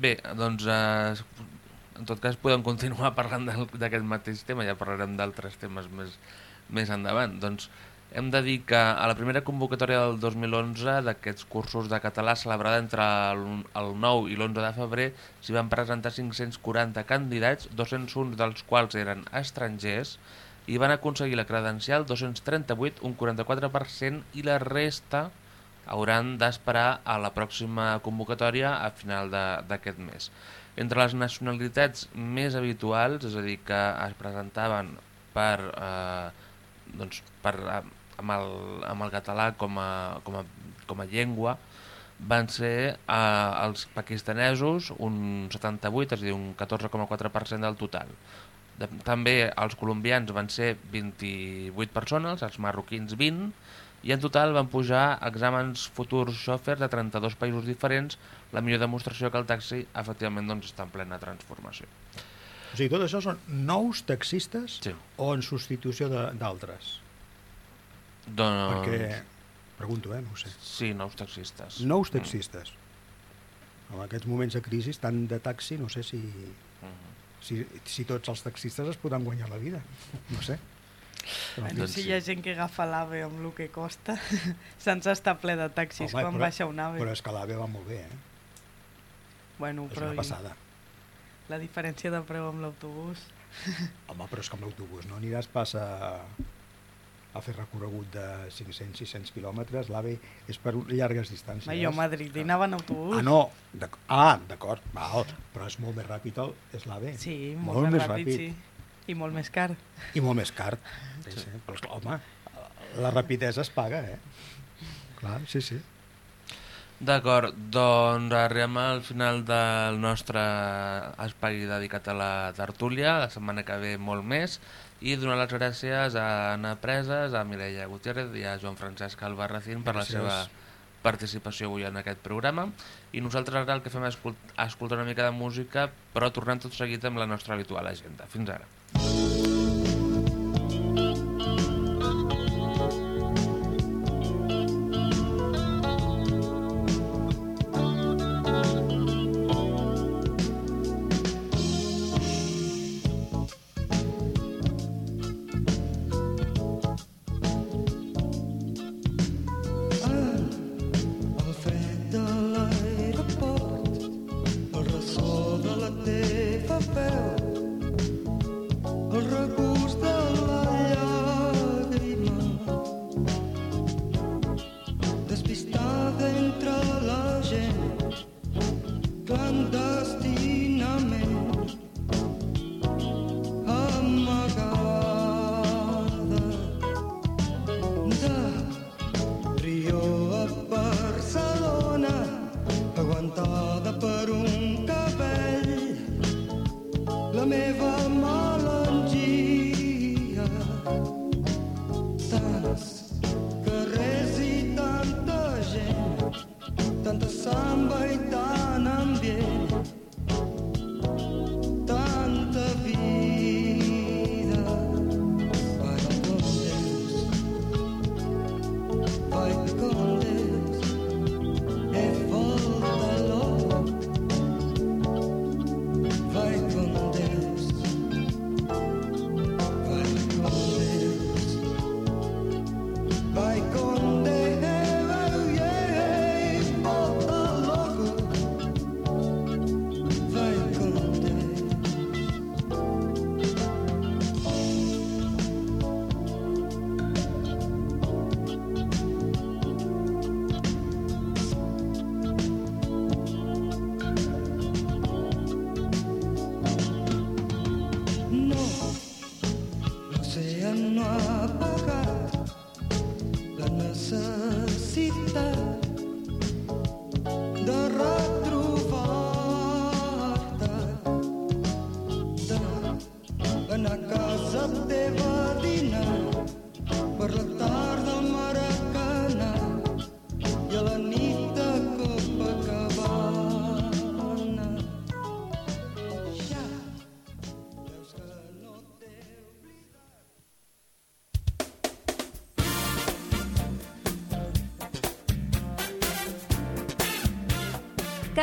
Bé, doncs eh, en tot cas podem continuar parlant d'aquest mateix tema, ja parlarem d'altres temes més, més endavant. Doncs hem de dir que a la primera convocatòria del 2011 d'aquests cursos de català celebrada entre el 9 i l'11 de febrer s'hi van presentar 540 candidats, 201 dels quals eren estrangers, i van aconseguir la credencial 238, un 44%, i la resta hauran d'esperar a la pròxima convocatòria a final d'aquest mes. Entre les nacionalitats més habituals, és a dir, que es presentaven per, eh, doncs, per, eh, amb, el, amb el català com a, com a, com a llengua, van ser eh, els pakistanesos, un 78, és a dir, un 14,4% del total. De, també els colombians van ser 28 persones, els marroquins 20, i en total van pujar exàmens futurs xòfers de 32 països diferents, la millor demostració que el taxi efectivament doncs, està en plena transformació. O sigui, tot això són nous taxistes Sí. o en substitució de- d'altres? Doncs, Perquè, pregunto, eh, no ho sé. Sí, nous taxistes. Nous taxistes. En aquests moments de crisi, tant de taxi, no sé si, Mm. Si, si tots els taxistes es podran guanyar la vida. No sé. Però, Bueno, Doncs si hi ha gent que agafa l'AVE amb el que costa, se'ns està ple de taxis home, quan baixa un AVE. Però és que l'AVE va molt bé, eh? bueno, És però una passada. la diferència de preu amb l'autobús... Home, però és que amb l'autobús no aniràs pas a, a fer recorregut de 500-600 quilòmetres. L'AVE és per llargues distàncies. Ma, jo a Madrid anava en autobús. Ah, no. Ah, d'acord, val. Però és molt més ràpid, el, és l'AVE. Sí, molt, més ràpid, sí. I molt més car. I molt més car. Sí, sí. Però, home, la rapidesa es paga, eh? Clar, sí, sí. D'acord, doncs arribem al final del nostre espai dedicat a la tertúlia, la setmana que ve molt més, i donar les gràcies a Anna Preses, a Mireia Gutiérrez i a Joan Francesc Albarracín per la seva participació avui en aquest programa. I nosaltres ara el que fem és escol- escoltar una mica de música, però tornem tot seguit amb la nostra habitual agenda. Fins ara.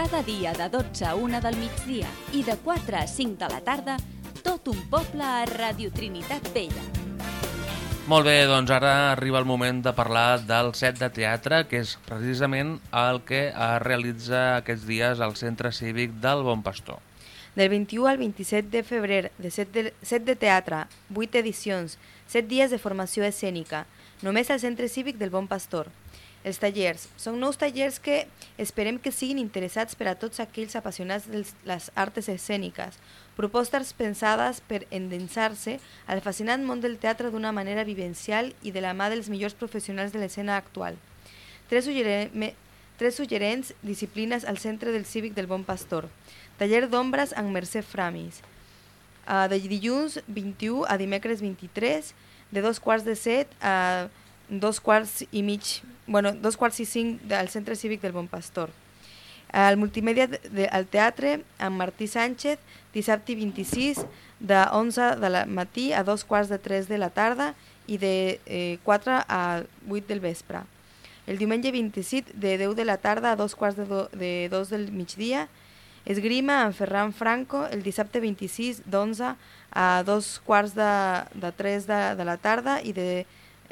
Cada dia de 12 a 1 del migdia i de 4 a 5 de la tarda, tot un poble a Radio Trinitat Vella. Molt bé, doncs ara arriba el moment de parlar del set de teatre, que és precisament el que es realitza aquests dies al Centre Cívic del Bon Pastor. Del 21 al 27 de febrer, de set de, set de teatre, 8 edicions, 7 dies de formació escènica, només al Centre Cívic del Bon Pastor. Els tallers. Són nous tallers que esperem que siguin interessats per a tots aquells apassionats de les arts escèniques, propostes pensades per endensar-se al fascinant món del teatre d'una manera vivencial i de la mà dels millors professionals de l'escena actual. Tres, suggere tres suggerents disciplines al centre del Cívic del Bon Pastor. Taller d'ombres amb Mercè Framis. Uh, de dilluns 21 a dimecres 23, de dos quarts de set a dos quarts i mig, bueno, dos quarts i cinc del Centre Cívic del Bon Pastor. El multimèdia de, de, al teatre amb Martí Sánchez, dissabte 26, de 11 de la matí a dos quarts de 3 de la tarda i de eh, 4 a 8 del vespre. El diumenge 27, de 10 de la tarda a dos quarts de, do, de 2 del migdia, Esgrima amb Ferran Franco el dissabte 26 d'11 a dos quarts de, de 3 de, de la tarda i de,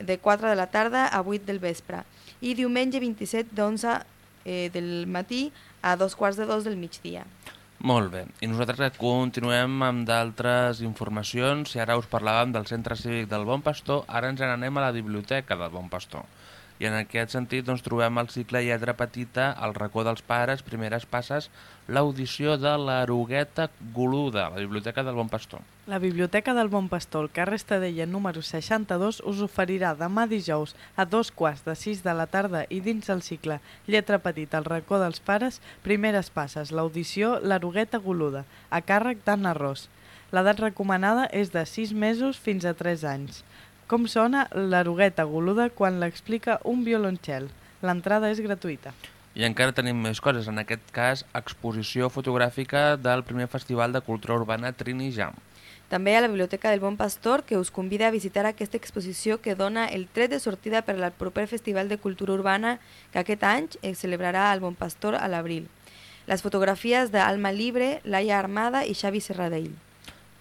de 4 de la tarda a 8 del vespre. I diumenge 27 d'11 eh, del matí a dos quarts de 2 del migdia. Molt bé, i nosaltres continuem amb d'altres informacions. Si ara us parlàvem del Centre Cívic del Bon Pastor, ara ens n'anem a la Biblioteca del Bon Pastor. I en aquest sentit doncs, trobem el cicle Lletra Petita, el racó dels pares, primeres passes, l'audició de l'Erugueta Goluda, la Biblioteca del Bon Pastor. La Biblioteca del Bon Pastor, al carrer Estadella número 62, us oferirà demà dijous a dos quarts de sis de la tarda i dins el cicle Lletra Petita, el racó dels pares, primeres passes, l'audició L'Erugueta Goluda, a càrrec d'Anna Ros. L'edat recomanada és de 6 mesos fins a 3 anys. Com sona l'erugueta goluda quan l'explica un violoncel? L'entrada és gratuïta. I encara tenim més coses, en aquest cas exposició fotogràfica del primer Festival de Cultura Urbana Trini Jam. També a la Biblioteca del Bon Pastor, que us convida a visitar aquesta exposició que dona el tret de sortida per al proper Festival de Cultura Urbana que aquest any es celebrarà al Bon Pastor a l'abril. Les fotografies d'Alma Libre, Laia Armada i Xavi Serradell.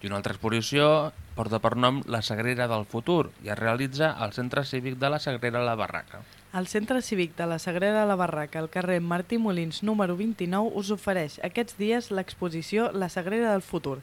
I una altra exposició porta per nom La Sagrera del Futur i es realitza al Centre Cívic de la Sagrera La Barraca. El Centre Cívic de la Sagrera La Barraca, al carrer Martí Molins número 29, us ofereix aquests dies l'exposició La Sagrera del Futur.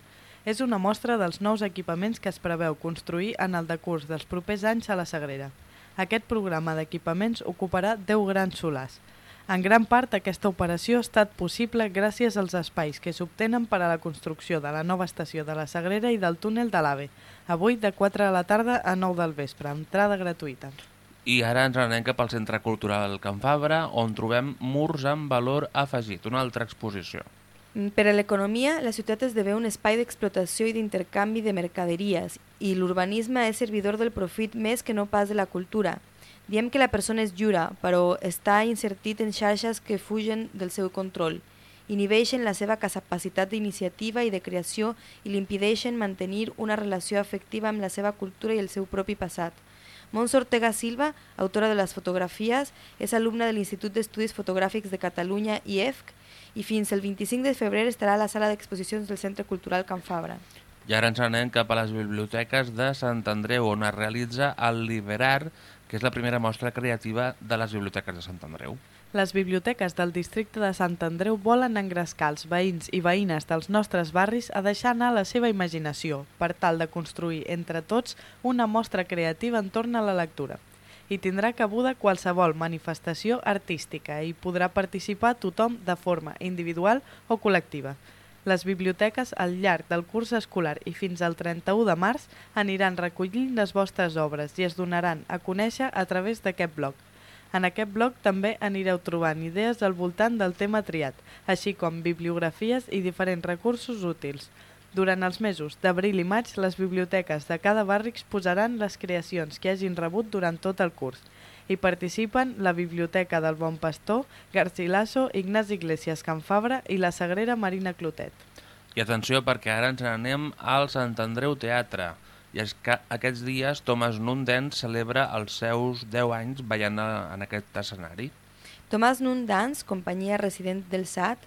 És una mostra dels nous equipaments que es preveu construir en el decurs dels propers anys a la Sagrera. Aquest programa d'equipaments ocuparà 10 grans solars. En gran part, aquesta operació ha estat possible gràcies als espais que s'obtenen per a la construcció de la nova estació de la Sagrera i del túnel de l'AVE, avui de 4 de la tarda a 9 del vespre, entrada gratuïta. I ara ens anem cap al Centre Cultural Can Fabra, on trobem murs amb valor afegit, una altra exposició. Mm, Per a l'economia, la ciutat esdevé un espai d'explotació i d'intercanvi de mercaderies i l'urbanisme és servidor del profit més que no pas de la cultura. Diem que la persona és lliure, però està insertit en xarxes que fugen del seu control. Inhibeixen la seva capacitat d'iniciativa i de creació i li impedeixen mantenir una relació afectiva amb la seva cultura i el seu propi passat. Mons Ortega Silva, autora de les fotografies, és alumna de l'Institut d'Estudis Fotogràfics de Catalunya, IEFC, i fins el 25 de febrer estarà a la sala d'exposicions del Centre Cultural Can Fabra. I ara ens anem cap a les biblioteques de Sant Andreu, on es realitza el Liberar, que és la primera mostra creativa de les biblioteques de Sant Andreu. Les biblioteques del districte de Sant Andreu volen engrescar els veïns i veïnes dels nostres barris a deixar anar la seva imaginació per tal de construir entre tots una mostra creativa entorn a la lectura. Hi tindrà cabuda qualsevol manifestació artística i podrà participar tothom de forma individual o col·lectiva. Les biblioteques al llarg del curs escolar i fins al 31 de març aniran recollint les vostres obres i es donaran a conèixer a través d'aquest blog. En aquest blog també anireu trobant idees al voltant del tema triat, així com bibliografies i diferents recursos útils. Durant els mesos d'abril i maig, les biblioteques de cada barri exposaran les creacions que hagin rebut durant tot el curs. Hi participen la Biblioteca del Bon Pastor, Garcilaso, Ignasi Iglesias Can Fabra i la Sagrera Marina Clotet. I atenció perquè ara ens n'anem al Sant Andreu Teatre. I és que aquests dies Thomas Nundens celebra els seus 10 anys ballant en aquest escenari. Tomàs Nun Dance, companyia resident del SAT,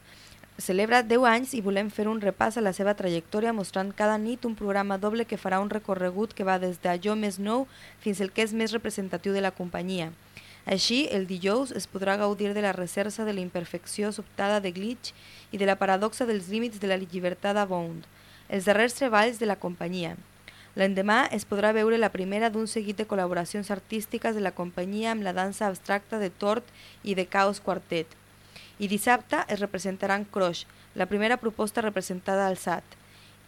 celebra 10 anys i volem fer un repàs a la seva trajectòria mostrant cada nit un programa doble que farà un recorregut que va des d'allò més nou fins al que és més representatiu de la companyia. Així, el dijous es podrà gaudir de la recerca de la imperfecció sobtada de Glitch i de la paradoxa dels límits de la llibertat a Bound, els darrers treballs de la companyia. L'endemà es podrà veure la primera d'un seguit de col·laboracions artístiques de la companyia amb la dansa abstracta de Tort i de Caos Quartet. I dissabte es representaran Crush, la primera proposta representada al SAT,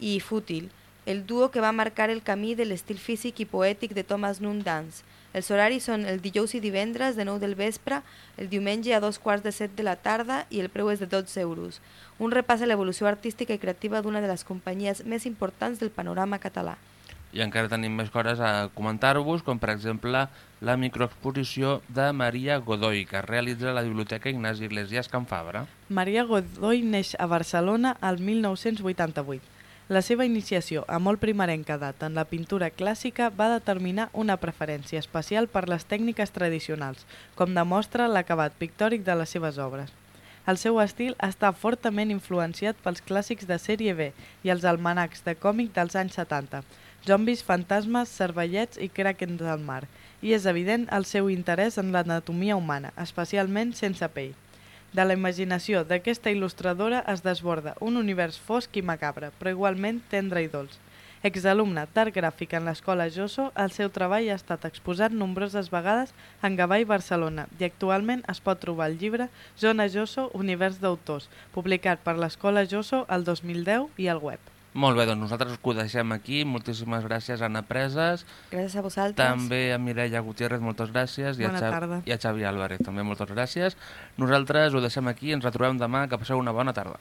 i Fútil, el duo que va marcar el camí de l'estil físic i poètic de Thomas Nunn Dance. Els horaris són el dijous i divendres de 9 del vespre, el diumenge a dos quarts de set de la tarda i el preu és de 12 euros. Un repàs a l'evolució artística i creativa d'una de les companyies més importants del panorama català. I encara tenim més coses a comentar-vos, com per exemple la microexposició de Maria Godoy, que es realitza a la Biblioteca Ignasi Iglesias Can Fabra. Maria Godoy neix a Barcelona el 1988. La seva iniciació a molt primerenca edat en la pintura clàssica va determinar una preferència especial per les tècniques tradicionals, com demostra l'acabat pictòric de les seves obres. El seu estil està fortament influenciat pels clàssics de sèrie B i els almanacs de còmic dels anys 70, zombis, fantasmes, cervellets i kraken del mar, i és evident el seu interès en l'anatomia humana, especialment sense pell. De la imaginació d'aquesta il·lustradora es desborda un univers fosc i macabre, però igualment tendre i dolç. Exalumne d'art gràfic en l'Escola Josso, el seu treball ha estat exposat nombroses vegades en Gavà i Barcelona i actualment es pot trobar el llibre Zona Josso, Univers d'autors, publicat per l'Escola Josso el 2010 i al web. Molt bé, doncs nosaltres ho deixem aquí. Moltíssimes gràcies, Anna Preses. Gràcies a vosaltres. També a Mireia Gutiérrez, moltes gràcies. I a, Bona tarda. I a Xavi Álvarez, també moltes gràcies. Nosaltres ho deixem aquí i ens retrobem demà. Que passeu una bona tarda.